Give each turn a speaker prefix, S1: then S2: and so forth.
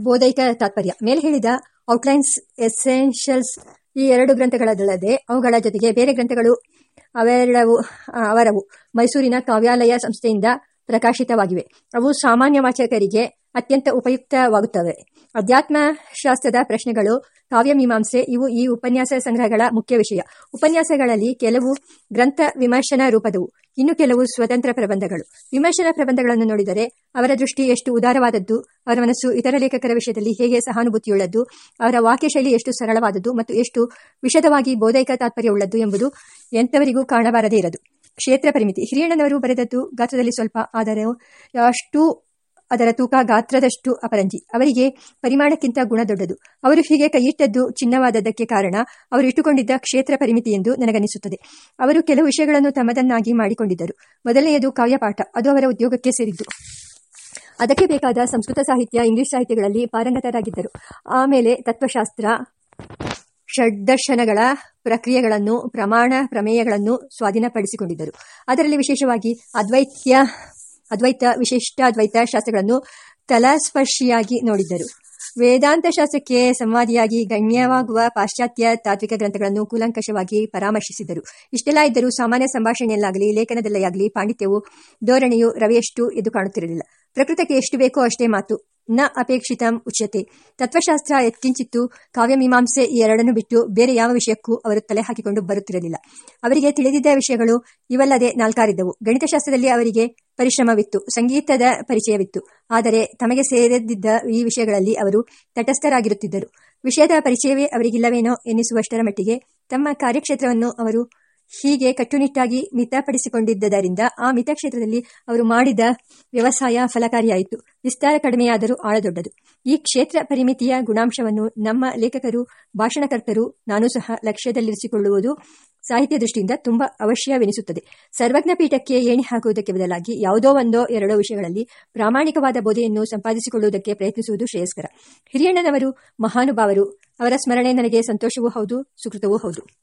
S1: ಬೋಧೈಕ ತಾತ್ಪರ್ಯ. ಮೇಲೆ ಹೇಳಿದ ಔಟ್ಲೈನ್ಸ್ ಎಸೆನ್ಷಿಯಲ್ಸ್ ಈ ಎರಡು ಗ್ರಂಥಗಳಲ್ಲದೆ ಅವುಗಳ ಜೊತೆಗೆ ಬೇರೆ ಗ್ರಂಥಗಳು ಅವೆರಡವು ಅವರವು ಮೈಸೂರಿನ ಕಾವ್ಯಾಲಯ ಸಂಸ್ಥೆಯಿಂದ ಪ್ರಕಾಶಿತವಾಗಿವೆ. ಅವು ಸಾಮಾನ್ಯ ವಾಚಕರಿಗೆ ಅತ್ಯಂತ ಉಪಯುಕ್ತವಾಗುತ್ತವೆ. ಅಧ್ಯಾತ್ಮಶಾಸ್ತ್ರದ ಪ್ರಶ್ನೆಗಳು ಕಾವ್ಯಮೀಮಾಂಸೆ ಇವು ಈ ಉಪನ್ಯಾಸ ಸಂಗ್ರಹಗಳ ಮುಖ್ಯ ವಿಷಯ. ಉಪನ್ಯಾಸಗಳಲ್ಲಿ ಕೆಲವು ಗ್ರಂಥ ವಿಮರ್ಶನ ರೂಪದವು, ಇನ್ನು ಕೆಲವು ಸ್ವತಂತ್ರ ಪ್ರಬಂಧಗಳು. ವಿಮರ್ಶನ ಪ್ರಬಂಧಗಳನ್ನು ನೋಡಿದರೆ ಅವರ ದೃಷ್ಟಿ ಎಷ್ಟು ಉದಾರವಾದದ್ದು, ಅವರ ಮನಸ್ಸು ಇತರ ಲೇಖಕರ ವಿಷಯದಲ್ಲಿ ಹೇಗೆ ಸಹಾನುಭೂತಿಯುಳ್ಳದ್ದು, ಅವರ ವಾಕ್ಯಶೈಲಿ ಎಷ್ಟು ಸರಳವಾದದ್ದು ಮತ್ತು ಎಷ್ಟು ವಿಶದವಾಗಿ ಬೋಧೈಕ ತಾತ್ಪರ್ಯವುಳ್ಳದ್ದು ಎಂಬುದು ಎಂಥವರಿಗೂ ಕಾಣಬಾರದೇ ಇರದು. ಕ್ಷೇತ್ರ ಪರಿಮಿತಿ. ಹಿರಿಯಣ್ಣನವರು ಬರೆದದ್ದು ಗಾತ್ರದಲ್ಲಿ ಸ್ವಲ್ಪ ಆದರೆ, ಅಷ್ಟು ಅದರ ತೂಕ ಗಾತ್ರದಷ್ಟು ಅಪರಂಜಿ. ಅವರಿಗೆ ಪರಿಮಾಣಕ್ಕಿಂತ ಗುಣ ದೊಡ್ಡದು. ಅವರು ಹೀಗೆ ಕೈಯಿಟ್ಟದ್ದು ಚಿನ್ನವಾದದ್ದಕ್ಕೆ ಕಾರಣ, ಅವರು ಇಟ್ಟುಕೊಂಡಿದ್ದ ಕ್ಷೇತ್ರ ಪರಿಮಿತಿ ಎಂದು ನನಗನಿಸುತ್ತದೆ ಅವರು ಕೆಲವು ವಿಷಯಗಳನ್ನು ತಮ್ಮದನ್ನಾಗಿ ಮಾಡಿಕೊಂಡಿದ್ದರು. ಮೊದಲನೆಯದು ಕಾವ್ಯಪಾಠ. ಅದು ಅವರ ಉದ್ಯೋಗಕ್ಕೆ ಸೇರಿದ್ದು. ಅದಕ್ಕೆ ಬೇಕಾದ ಸಂಸ್ಕೃತ ಸಾಹಿತ್ಯ, ಇಂಗ್ಲಿಷ್ ಸಾಹಿತ್ಯಗಳಲ್ಲಿ ಪಾರಂಗತರಾಗಿದ್ದರು. ಆಮೇಲೆ ತತ್ವಶಾಸ್ತ್ರ, ಷಡ್ದರ್ಶನಗಳ ಪ್ರಕ್ರಿಯೆಗಳನ್ನು, ಪ್ರಮಾಣ ಪ್ರಮೇಯಗಳನ್ನು ಸ್ವಾಧೀನಪಡಿಸಿಕೊಂಡಿದ್ದರು. ಅದರಲ್ಲಿ ವಿಶೇಷವಾಗಿ ಅದ್ವೈತ್ಯ, ಅದ್ವೈತ ವಿಶಿಷ್ಟಾದ್ವೈತ ಶಾಸ್ತ್ರಗಳನ್ನು ತಲಸ್ಪರ್ಶಿಯಾಗಿ ನೋಡಿದ್ದರು. ವೇದಾಂತ ಶಾಸ್ತ್ರಕ್ಕೆ ಸಂವಾದಿಯಾಗಿ ಗಣ್ಯವಾಗುವ ಪಾಶ್ಚಾತ್ಯ ತಾತ್ವಿಕ ಗ್ರಂಥಗಳನ್ನು ಕೂಲಂಕಷವಾಗಿ ಪರಾಮರ್ಶಿಸಿದರು ಇಷ್ಟೆಲ್ಲ ಇದ್ದರೂ ಸಾಮಾನ್ಯ ಸಂಭಾಷಣೆಯಲ್ಲಾಗಲಿ, ಲೇಖನದಲ್ಲೇ ಆಗಲಿ, ಪಾಂಡಿತ್ಯವು ಧೋರಣೆಯು ರವಿಯಷ್ಟು ಎದ್ದು ಕಾಣುತ್ತಿರಲಿಲ್ಲ. ಪ್ರಕೃತಕ್ಕೆ ಎಷ್ಟು ಬೇಕೋ ಅಷ್ಟೇ ಮಾತು. ನ ಅಪೇಕ್ಷಿತಂ ಉಚ್ಯತೆ. ತತ್ವಶಾಸ್ತ್ರ ಎತ್ಕಿಂಚಿತ್ತು ಕಾವ್ಯಮೀಮಾಂಸೆ ಈ ಎರಡನ್ನು ಬಿಟ್ಟು ಬೇರೆ ಯಾವ ವಿಷಯಕ್ಕೂ ಅವರು ತಲೆ ಹಾಕಿಕೊಂಡು ಬರುತ್ತಿರಲಿಲ್ಲ. ಅವರಿಗೆ ತಿಳಿದಿದ್ದ ವಿಷಯಗಳು ಇವಲ್ಲದೆ ನಾಲ್ಕಾರಿದ್ದವು. ಗಣಿತಶಾಸ್ತ್ರದಲ್ಲಿ ಅವರಿಗೆ ಪರಿಶ್ರಮವಿತ್ತು, ಸಂಗೀತದ ಪರಿಚಯವಿತ್ತು. ಆದರೆ ತಮಗೆ ಸೇರಿದ್ದ ಈ ವಿಷಯಗಳಲ್ಲಿ ಅವರು ತಟಸ್ಥರಾಗಿರುತ್ತಿದ್ದರು. ವಿಷಯದ ಪರಿಚಯವೇ ಅವರಿಗಿಲ್ಲವೇನೋ ಎನ್ನಿಸುವಷ್ಟರ ಮಟ್ಟಿಗೆ ತಮ್ಮ ಕಾರ್ಯಕ್ಷೇತ್ರವನ್ನು ಅವರು ಹೀಗೆ ಕಟ್ಟುನಿಟ್ಟಾಗಿ ಮಿತಪಡಿಸಿಕೊಂಡಿದ್ದರಿಂದ ಆ ಮಿತಕ್ಷೇತ್ರದಲ್ಲಿ ಅವರು ಮಾಡಿದ ವ್ಯವಸಾಯ ಫಲಕಾರಿಯಾಯಿತು. ವಿಸ್ತಾರ ಕಡಿಮೆಯಾದರೂ ಆಳ ದೊಡ್ಡದು ಈ ಕ್ಷೇತ್ರ ಪರಿಮಿತಿಯ ಗುಣಾಂಶವನ್ನು ನಮ್ಮ ಲೇಖಕರು, ಭಾಷಣಕರ್ತರು, ನಾನು ಸಹ ಲಕ್ಷ್ಯದಲ್ಲಿರಿಸಿಕೊಳ್ಳುವುದು ಸಾಹಿತ್ಯ ದೃಷ್ಟಿಯಿಂದ ತುಂಬಾ ಅವಶ್ಯವೆನಿಸುತ್ತದೆ. ಸರ್ವಜ್ಞ ಪೀಠಕ್ಕೆ ಏಣಿ ಹಾಕುವುದಕ್ಕೆ ಬದಲಾಗಿ ಯಾವುದೋ ಒಂದೋ ಎರಡೋ ವಿಷಯಗಳಲ್ಲಿ ಪ್ರಾಮಾಣಿಕವಾದ ಬೋಧೆಯನ್ನು ಸಂಪಾದಿಸಿಕೊಳ್ಳುವುದಕ್ಕೆ ಪ್ರಯತ್ನಿಸುವುದು ಶ್ರೇಯಸ್ಕರ. ಹಿರಿಯಣ್ಣನವರು ಮಹಾನುಭಾವರು. ಅವರ ಸ್ಮರಣೆ ನನಗೆ ಸಂತೋಷವೂ ಹೌದು, ಸುಕೃತವೂ ಹೌದು.